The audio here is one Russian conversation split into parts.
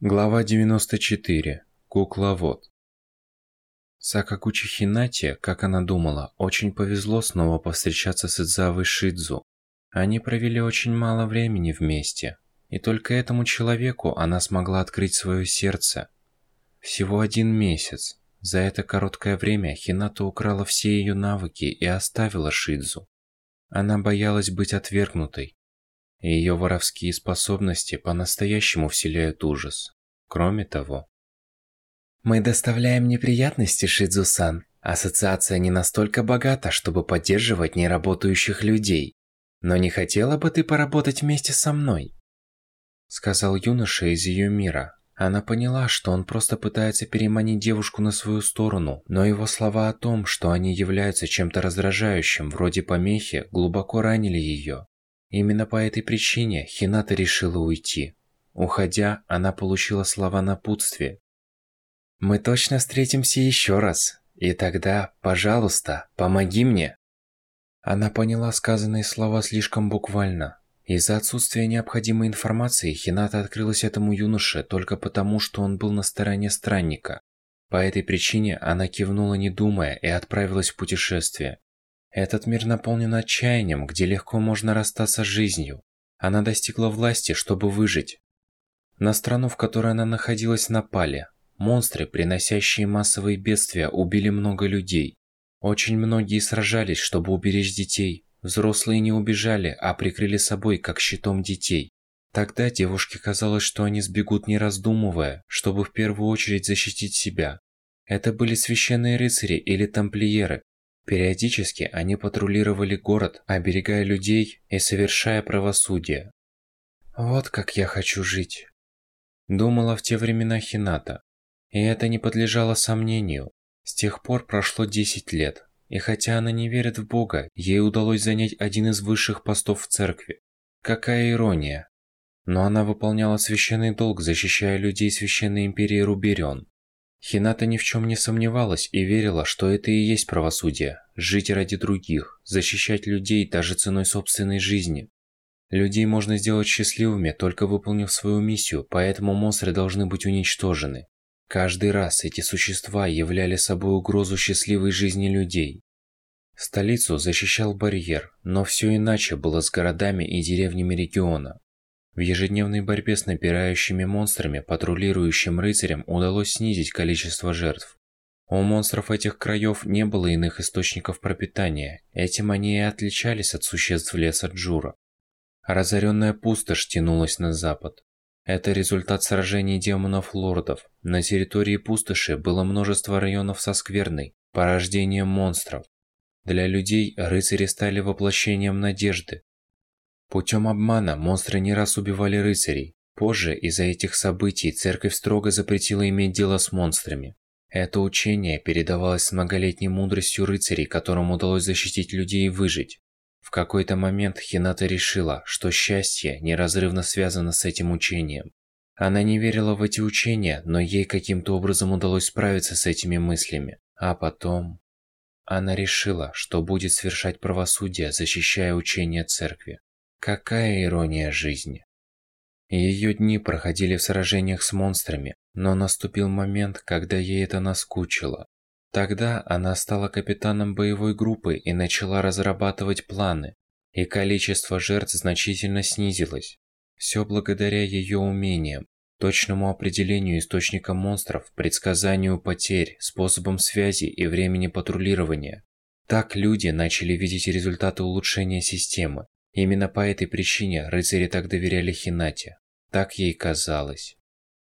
Глава 94. Кукловод. Сакагучи Хинате, как она думала, очень повезло снова повстречаться с Идзавой Шидзу. Они провели очень мало времени вместе, и только этому человеку она смогла открыть свое сердце. Всего один месяц. За это короткое время Хината украла все ее навыки и оставила Шидзу. Она боялась быть отвергнутой, ее воровские способности по-настоящему вселяют ужас. Кроме того... Мы доставляем неприятности, Шидзусан. Ассоциация не настолько богата, чтобы поддерживать неработающих людей. Но не хотела бы ты поработать вместе со мной? Сказал юноша из ее мира. Она поняла, что он просто пытается переманить девушку на свою сторону, но его слова о том, что они являются чем-то раздражающим, вроде помехи, глубоко ранили ее. Именно по этой причине Хината решила уйти. Уходя, она получила слова напутствия. «Мы точно встретимся еще раз, и тогда, пожалуйста, помоги мне». Она поняла сказанные слова слишком буквально. Из-за отсутствия необходимой информации Хината открылась этому юноше только потому, что он был на стороне странника. По этой причине она кивнула не думая и отправилась в путешествие. Этот мир наполнен отчаянием, где легко можно расстаться с жизнью. Она достигла власти, чтобы выжить. На страну, в которой она находилась, напали. Монстры, приносящие массовые бедствия, убили много людей. Очень многие сражались, чтобы уберечь детей. Взрослые не убежали, а прикрыли собой, как щитом детей. Тогда девушке казалось, что они сбегут не раздумывая, чтобы в первую очередь защитить себя. Это были священные рыцари или тамплиеры, Периодически они патрулировали город, оберегая людей и совершая правосудие. Вот как я хочу жить. Думала в те времена Хината. И это не подлежало сомнению. С тех пор прошло 10 лет. И хотя она не верит в Бога, ей удалось занять один из высших постов в церкви. Какая ирония. Но она выполняла священный долг, защищая людей священной империи Руберион. Хината ни в чем не сомневалась и верила, что это и есть правосудие – жить ради других, защищать людей даже ценой собственной жизни. Людей можно сделать счастливыми, только выполнив свою миссию, поэтому монстры должны быть уничтожены. Каждый раз эти существа являли собой угрозу счастливой жизни людей. Столицу защищал барьер, но все иначе было с городами и деревнями региона. В ежедневной борьбе с напирающими монстрами патрулирующим рыцарям удалось снизить количество жертв. У монстров этих краев не было иных источников пропитания, этим они и отличались от существ леса Джура. Разоренная пустошь тянулась на запад. Это результат сражений демонов-лордов. На территории пустоши было множество районов со скверной, порождением монстров. Для людей рыцари стали воплощением надежды, Путем обмана монстры не раз убивали рыцарей. Позже, из-за этих событий, церковь строго запретила иметь дело с монстрами. Это учение передавалось с многолетней мудростью рыцарей, которым удалось защитить людей и выжить. В какой-то момент Хината решила, что счастье неразрывно связано с этим учением. Она не верила в эти учения, но ей каким-то образом удалось справиться с этими мыслями. А потом... Она решила, что будет совершать правосудие, защищая учение церкви. Какая ирония жизни. Ее дни проходили в сражениях с монстрами, но наступил момент, когда ей это наскучило. Тогда она стала капитаном боевой группы и начала разрабатывать планы, и количество жертв значительно снизилось. Все благодаря ее умениям, точному определению источника монстров, предсказанию потерь, способам связи и времени патрулирования. Так люди начали видеть результаты улучшения системы, Именно по этой причине рыцари так доверяли Хинате. Так ей казалось.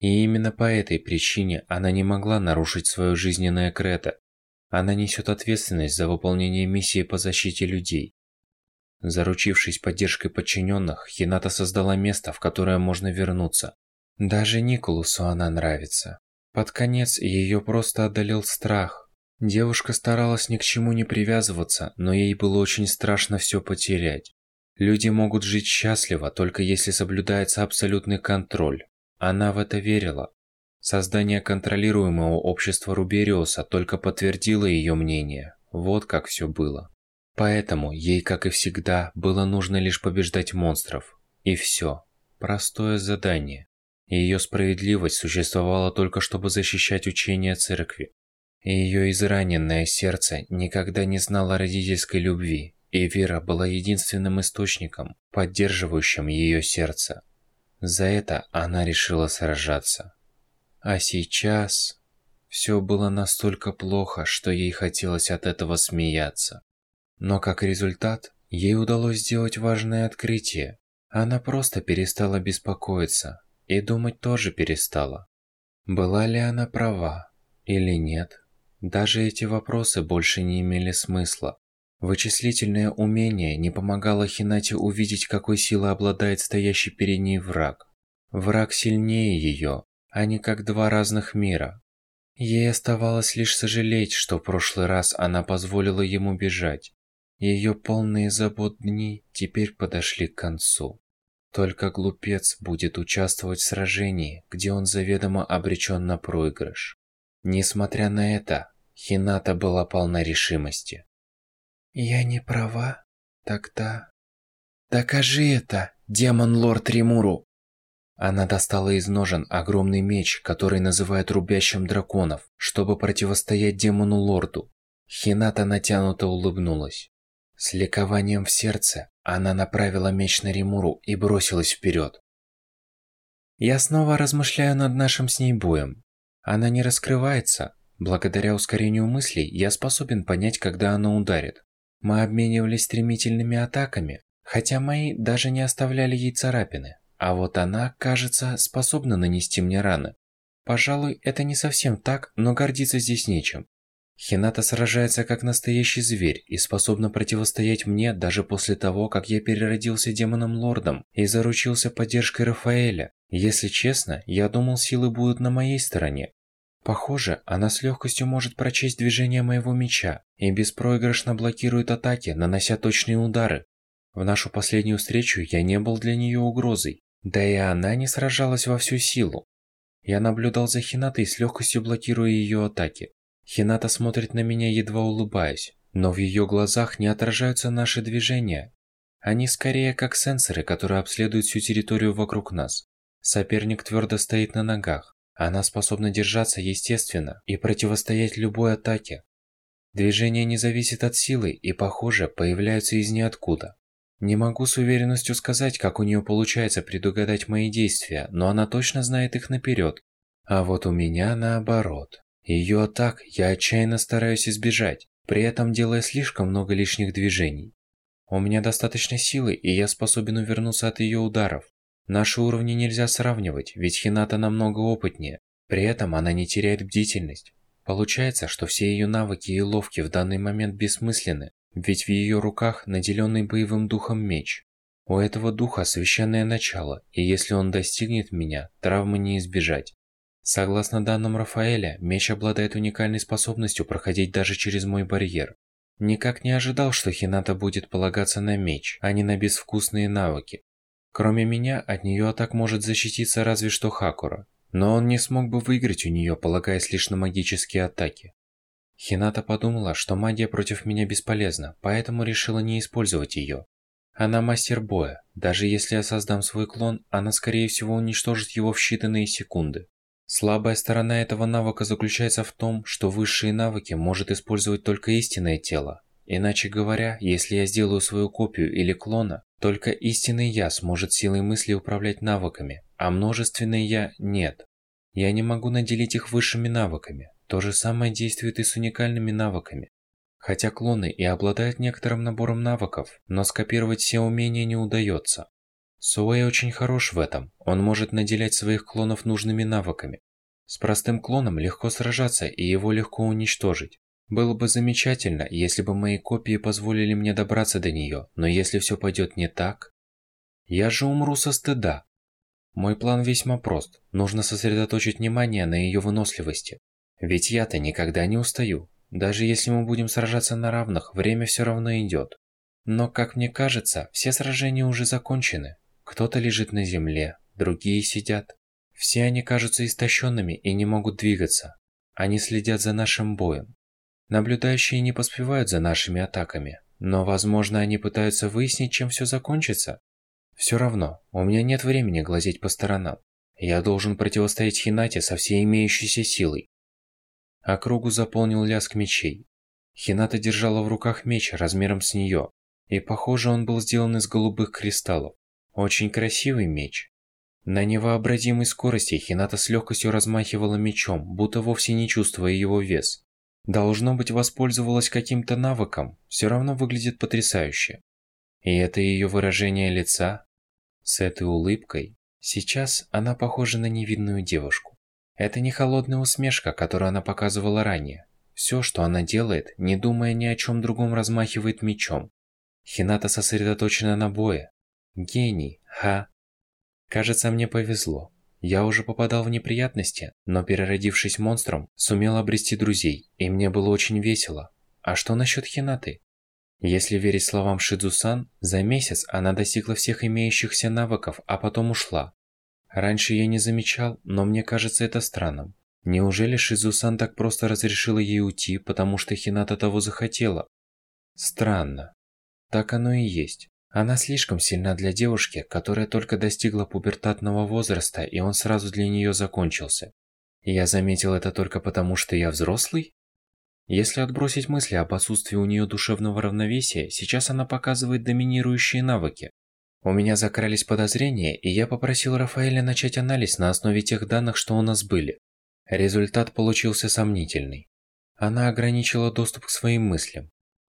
И именно по этой причине она не могла нарушить свое жизненное кредо. Она несет ответственность за выполнение миссии по защите людей. Заручившись поддержкой подчиненных, Хината создала место, в которое можно вернуться. Даже Николусу она нравится. Под конец ее просто одолел страх. Девушка старалась ни к чему не привязываться, но ей было очень страшно все потерять. Люди могут жить счастливо, только если соблюдается абсолютный контроль. Она в это верила. Создание контролируемого общества Рубериуса только подтвердило ее мнение. Вот как все было. Поэтому ей, как и всегда, было нужно лишь побеждать монстров. И все. Простое задание. ее справедливость существовала только чтобы защищать учение церкви. Ее израненное сердце никогда не знало родительской любви, и вера была единственным источником, поддерживающим ее сердце. За это она решила сражаться. А сейчас... Все было настолько плохо, что ей хотелось от этого смеяться. Но как результат, ей удалось сделать важное открытие. Она просто перестала беспокоиться, и думать тоже перестала. Была ли она права или нет? Даже эти вопросы больше не имели смысла. Вычислительное умение не помогало Хинате увидеть, какой силой обладает стоящий перед ней враг. Враг сильнее ее, а не как два разных мира. Ей оставалось лишь сожалеть, что в прошлый раз она позволила ему бежать. Ее полные забот дни теперь подошли к концу. Только глупец будет участвовать в сражении, где он заведомо обречен на проигрыш. Несмотря на это, Хината была полна решимости. «Я не права? Тогда...» «Докажи это, демон-лорд Римуру!» Она достала из ножен огромный меч, который называют рубящим драконов, чтобы противостоять демону-лорду. Хината натянуто улыбнулась. С ликованием в сердце она направила меч на Римуру и бросилась вперед. Я снова размышляю над нашим с ней боем. Она не раскрывается. Благодаря ускорению мыслей я способен понять, когда она ударит. Мы обменивались стремительными атаками, хотя мои даже не оставляли ей царапины. А вот она, кажется, способна нанести мне раны. Пожалуй, это не совсем так, но гордиться здесь нечем. Хината сражается как настоящий зверь и способна противостоять мне даже после того, как я переродился демоном-лордом и заручился поддержкой Рафаэля. Если честно, я думал, силы будут на моей стороне. Похоже, она с легкостью может прочесть движение моего меча и беспроигрышно блокирует атаки, нанося точные удары. В нашу последнюю встречу я не был для нее угрозой, да и она не сражалась во всю силу. Я наблюдал за Хинатой с легкостью блокируя ее атаки. Хината смотрит на меня, едва улыбаясь, но в ее глазах не отражаются наши движения. Они скорее как сенсоры, которые обследуют всю территорию вокруг нас. Соперник твердо стоит на ногах. Она способна держаться естественно и противостоять любой атаке. Движение не зависит от силы и, похоже, появляются из ниоткуда. Не могу с уверенностью сказать, как у нее получается предугадать мои действия, но она точно знает их наперед. А вот у меня наоборот. Ее атак я отчаянно стараюсь избежать, при этом делая слишком много лишних движений. У меня достаточно силы, и я способен увернуться от ее ударов. Наши уровни нельзя сравнивать, ведь Хината намного опытнее. При этом она не теряет бдительность. Получается, что все ее навыки и ловки в данный момент бессмысленны, ведь в ее руках наделенный боевым духом меч. У этого духа священное начало, и если он достигнет меня, травмы не избежать. Согласно данным Рафаэля, меч обладает уникальной способностью проходить даже через мой барьер. Никак не ожидал, что Хината будет полагаться на меч, а не на безвкусные навыки. Кроме меня, от нее так может защититься разве что Хакура. Но он не смог бы выиграть у нее, полагаясь лишь на магические атаки. Хината подумала, что магия против меня бесполезна, поэтому решила не использовать ее. Она мастер боя. Даже если я создам свой клон, она скорее всего уничтожит его в считанные секунды. Слабая сторона этого навыка заключается в том, что высшие навыки может использовать только истинное тело. Иначе говоря, если я сделаю свою копию или клона, только истинный я сможет силой мысли управлять навыками, а множественный я – нет. Я не могу наделить их высшими навыками. То же самое действует и с уникальными навыками. Хотя клоны и обладают некоторым набором навыков, но скопировать все умения не удается. Суэй очень хорош в этом, он может наделять своих клонов нужными навыками. С простым клоном легко сражаться и его легко уничтожить. Было бы замечательно, если бы мои копии позволили мне добраться до нее, но если все пойдет не так... Я же умру со стыда. Мой план весьма прост, нужно сосредоточить внимание на ее выносливости. Ведь я-то никогда не устаю. Даже если мы будем сражаться на равных, время все равно идет. Но, как мне кажется, все сражения уже закончены. Кто-то лежит на земле, другие сидят. Все они кажутся истощенными и не могут двигаться. Они следят за нашим боем. Наблюдающие не поспевают за нашими атаками, но, возможно, они пытаются выяснить, чем все закончится. Все равно, у меня нет времени глазеть по сторонам. Я должен противостоять Хинате со всей имеющейся силой. Округу заполнил лязг мечей. Хината держала в руках меч размером с нее, и похоже он был сделан из голубых кристаллов. Очень красивый меч. На невообразимой скорости Хината с легкостью размахивала мечом, будто вовсе не чувствуя его вес. Должно быть, воспользовалась каким-то навыком, все равно выглядит потрясающе. И это ее выражение лица, с этой улыбкой, сейчас она похожа на невинную девушку. Это не холодная усмешка, которую она показывала ранее. Все, что она делает, не думая ни о чем другом, размахивает мечом. Хината сосредоточена на бое. Гений, ха. Кажется, мне повезло. Я уже попадал в неприятности, но переродившись монстром, сумел обрести друзей, и мне было очень весело. А что насчет Хинаты? Если верить словам Шидзусан, за месяц она достигла всех имеющихся навыков, а потом ушла. Раньше я не замечал, но мне кажется это странным. Неужели Шизусан так просто разрешила ей уйти, потому что Хината того захотела? Странно. Так оно и есть. Она слишком сильна для девушки, которая только достигла пубертатного возраста, и он сразу для нее закончился. я заметил это только потому, что я взрослый? Если отбросить мысли об отсутствии у нее душевного равновесия, сейчас она показывает доминирующие навыки. У меня закрались подозрения, и я попросил Рафаэля начать анализ на основе тех данных, что у нас были. Результат получился сомнительный. Она ограничила доступ к своим мыслям.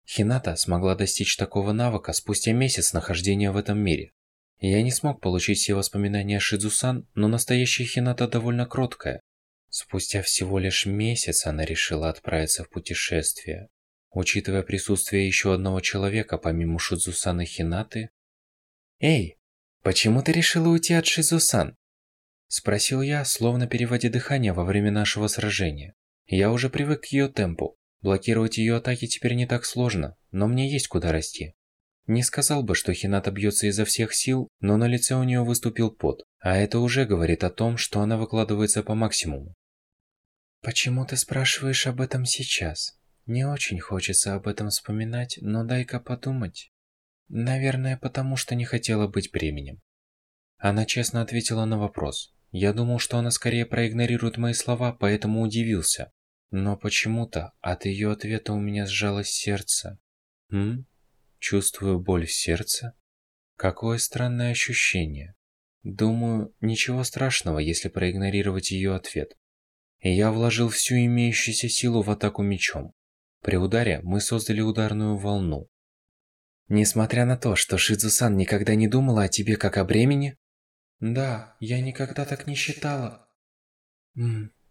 Хината смогла достичь такого навыка спустя месяц нахождения в этом мире. Я не смог получить все воспоминания Шидзусан, но настоящая Хината довольно кроткая. Спустя всего лишь месяц она решила отправиться в путешествие. Учитывая присутствие еще одного человека помимо Шидзусан и Хинаты... «Эй, почему ты решила уйти от Шидзусан?» Спросил я, словно переводя дыхание во время нашего сражения. Я уже привык к ее темпу. Блокировать ее атаки теперь не так сложно, но мне есть куда расти. Не сказал бы, что Хината бьется изо всех сил, но на лице у нее выступил пот, а это уже говорит о том, что она выкладывается по максимуму. «Почему ты спрашиваешь об этом сейчас? Не очень хочется об этом вспоминать, но дай-ка подумать. Наверное, потому что не хотела быть бременем». Она честно ответила на вопрос. Я думал, что она скорее проигнорирует мои слова, поэтому удивился. Но почему-то от ее ответа у меня сжалось сердце. М? Чувствую боль в сердце? Какое странное ощущение. Думаю, ничего страшного, если проигнорировать ее ответ. Я вложил всю имеющуюся силу в атаку мечом. При ударе мы создали ударную волну. Несмотря на то, что Шидзусан никогда не думала о тебе как о бремени, да, я никогда так не считала.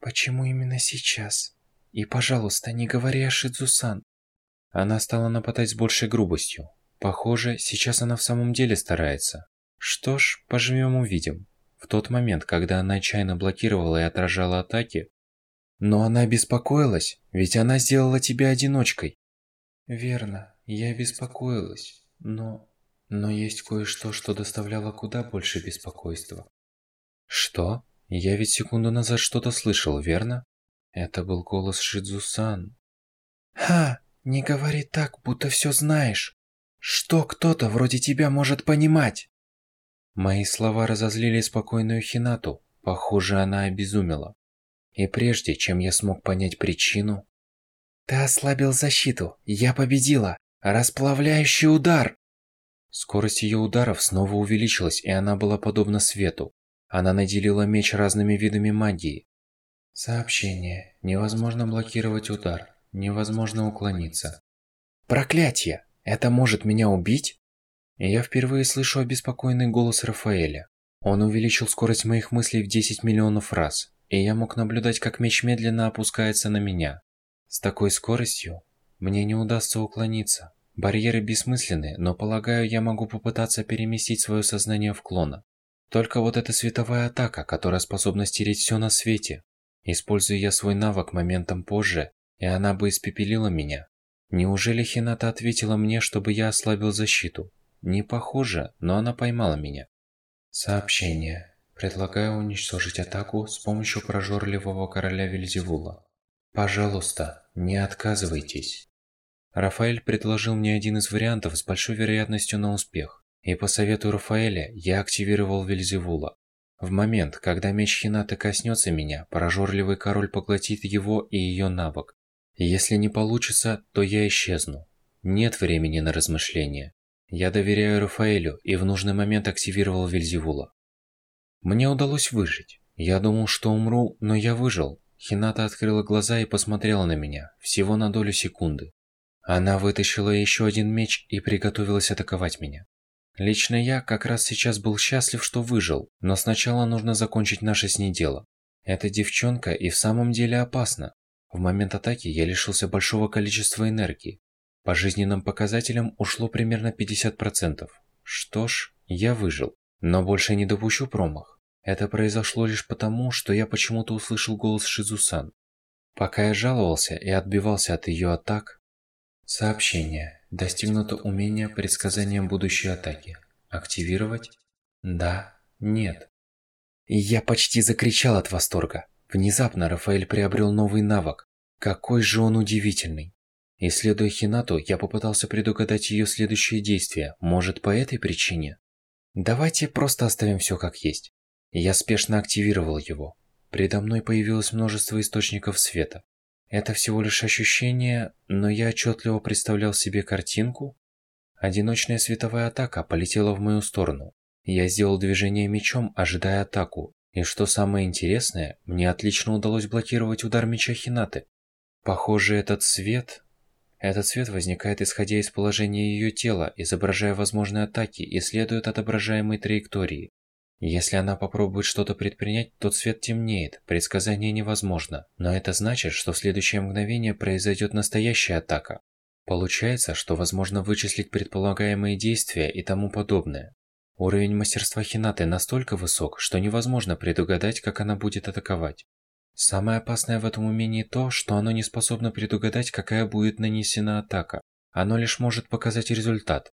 Почему именно сейчас? И, пожалуйста, не говори о Шидзусан. Она стала нападать с большей грубостью. Похоже, сейчас она в самом деле старается. Что ж, пожмем увидим. В тот момент, когда она отчаянно блокировала и отражала атаки... Но она беспокоилась, ведь она сделала тебя одиночкой. Верно, я беспокоилась, но... Но есть кое-что, что доставляло куда больше беспокойства. Что? Я ведь секунду назад что-то слышал, верно? Это был голос Шидзусан. Ха, не говори так, будто все знаешь. Что кто-то вроде тебя может понимать? Мои слова разозлили спокойную Хинату. Похоже, она обезумела. И прежде, чем я смог понять причину... Ты ослабил защиту. Я победила. Расплавляющий удар. Скорость ее ударов снова увеличилась, и она была подобна свету. Она наделила меч разными видами магии. Сообщение. Невозможно блокировать удар. Невозможно уклониться. Проклятие! Это может меня убить? Я впервые слышу обеспокоенный голос Рафаэля. Он увеличил скорость моих мыслей в 10 миллионов раз, и я мог наблюдать, как меч медленно опускается на меня. С такой скоростью мне не удастся уклониться. Барьеры бессмысленны, но полагаю, я могу попытаться переместить свое сознание в клона. Только вот эта световая атака, которая способна стереть все на свете. Используя я свой навык моментом позже, и она бы испепелила меня. Неужели Хината ответила мне, чтобы я ослабил защиту? Не похоже, но она поймала меня. Сообщение. Предлагаю уничтожить атаку с помощью прожорливого короля Вильзевула. Пожалуйста, не отказывайтесь. Рафаэль предложил мне один из вариантов с большой вероятностью на успех. И по совету Рафаэля я активировал Вельзевула. В момент, когда меч Хинаты коснется меня, прожорливый король поглотит его и ее навык. Если не получится, то я исчезну. Нет времени на размышления. Я доверяю Рафаэлю и в нужный момент активировал Вельзевула. Мне удалось выжить. Я думал, что умру, но я выжил. Хината открыла глаза и посмотрела на меня, всего на долю секунды. Она вытащила еще один меч и приготовилась атаковать меня. Лично я как раз сейчас был счастлив, что выжил, но сначала нужно закончить наше с ней дело. Эта девчонка и в самом деле опасна. В момент атаки я лишился большого количества энергии. По жизненным показателям ушло примерно 50%. Что ж, я выжил, но больше не допущу промах. Это произошло лишь потому, что я почему-то услышал голос Шизусан. Пока я жаловался и отбивался от ее атак... Сообщение. Достигнуто умение предсказания будущей атаки. Активировать? Да. Нет. Я почти закричал от восторга. Внезапно Рафаэль приобрел новый навык. Какой же он удивительный. Исследуя Хинату, я попытался предугадать ее следующие действия. Может, по этой причине? Давайте просто оставим все как есть. Я спешно активировал его. Предо мной появилось множество источников света. Это всего лишь ощущение, но я отчетливо представлял себе картинку. Одиночная световая атака полетела в мою сторону. Я сделал движение мечом, ожидая атаку. И что самое интересное, мне отлично удалось блокировать удар меча Хинаты. Похоже, этот свет... Этот свет возникает исходя из положения ее тела, изображая возможные атаки и следует отображаемой траектории. Если она попробует что-то предпринять, то цвет темнеет, предсказание невозможно. Но это значит, что в следующее мгновение произойдет настоящая атака. Получается, что возможно вычислить предполагаемые действия и тому подобное. Уровень мастерства Хинаты настолько высок, что невозможно предугадать, как она будет атаковать. Самое опасное в этом умении то, что оно не способно предугадать, какая будет нанесена атака. Оно лишь может показать результат.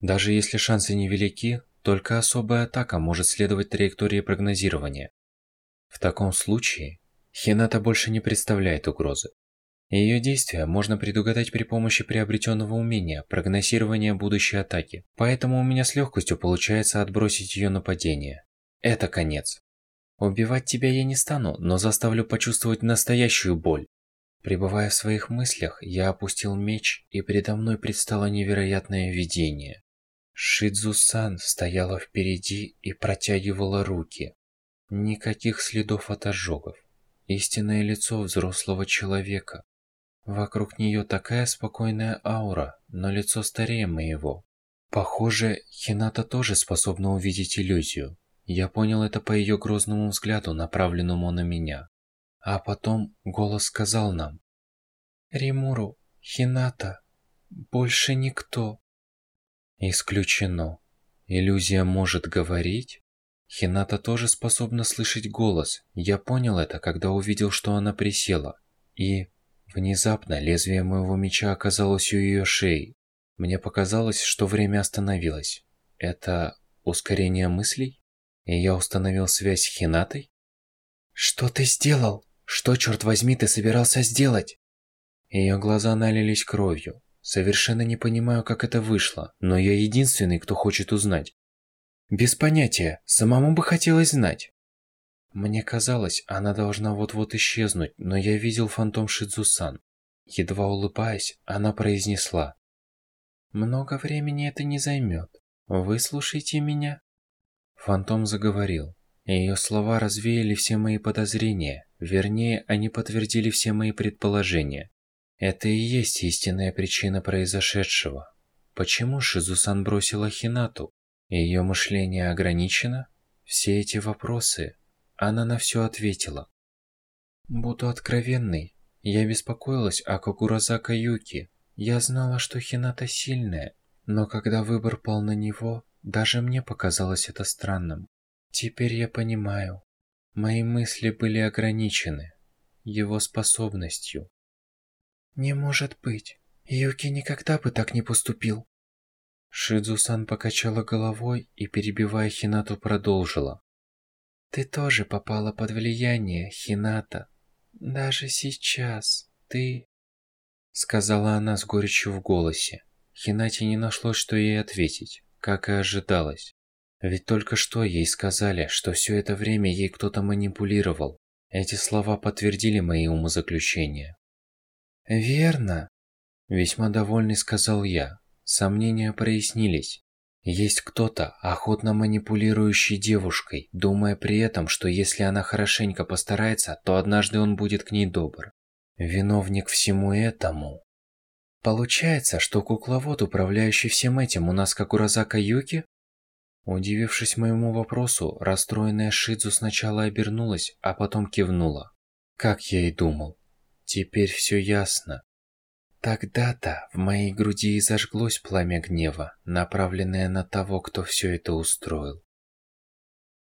Даже если шансы невелики, только особая атака может следовать траектории прогнозирования. В таком случае, Хината больше не представляет угрозы. Ее действия можно предугадать при помощи приобретенного умения прогнозирования будущей атаки, поэтому у меня с легкостью получается отбросить ее нападение. Это конец. Убивать тебя я не стану, но заставлю почувствовать настоящую боль. Пребывая в своих мыслях, я опустил меч, и передо мной предстало невероятное видение. Шидзу-сан стояла впереди и протягивала руки. Никаких следов от ожогов. Истинное лицо взрослого человека. Вокруг нее такая спокойная аура, но лицо старее моего. Похоже, Хината тоже способна увидеть иллюзию. Я понял это по ее грозному взгляду, направленному на меня. А потом голос сказал нам. «Римуру, Хината, больше никто». Исключено. Иллюзия может говорить? Хината тоже способна слышать голос. Я понял это, когда увидел, что она присела. И... Внезапно лезвие моего меча оказалось у ее шеи. Мне показалось, что время остановилось. Это ускорение мыслей? И я установил связь с Хинатой? «Что ты сделал? Что, черт возьми, ты собирался сделать?» Ее глаза налились кровью. Совершенно не понимаю, как это вышло, но я единственный, кто хочет узнать. Без понятия, самому бы хотелось знать. Мне казалось, она должна вот-вот исчезнуть, но я видел фантом Шидзусан. Едва улыбаясь, она произнесла. «Много времени это не займет. Выслушайте меня». Фантом заговорил. Ее слова развеяли все мои подозрения, вернее, они подтвердили все мои предположения. Это и есть истинная причина произошедшего. Почему Шизусан бросила Хинату? Ее мышление ограничено? Все эти вопросы. Она на все ответила. Буду откровенной. Я беспокоилась о Кокуразака Юки. Я знала, что Хината сильная, но когда выбор пал на него, даже мне показалось это странным. Теперь я понимаю. Мои мысли были ограничены его способностью. «Не может быть. Юки никогда бы так не поступил». Шидзусан покачала головой и, перебивая Хинату, продолжила. «Ты тоже попала под влияние, Хината. Даже сейчас ты...» Сказала она с горечью в голосе. Хинате не нашлось, что ей ответить, как и ожидалось. Ведь только что ей сказали, что все это время ей кто-то манипулировал. Эти слова подтвердили мои умозаключения. «Верно», – весьма довольный сказал я. Сомнения прояснились. Есть кто-то, охотно манипулирующий девушкой, думая при этом, что если она хорошенько постарается, то однажды он будет к ней добр. Виновник всему этому. Получается, что кукловод, управляющий всем этим, у нас как у Розака Юки? Удивившись моему вопросу, расстроенная Шидзу сначала обернулась, а потом кивнула. Как я и думал. Теперь все ясно. Тогда-то в моей груди и зажглось пламя гнева, направленное на того, кто все это устроил.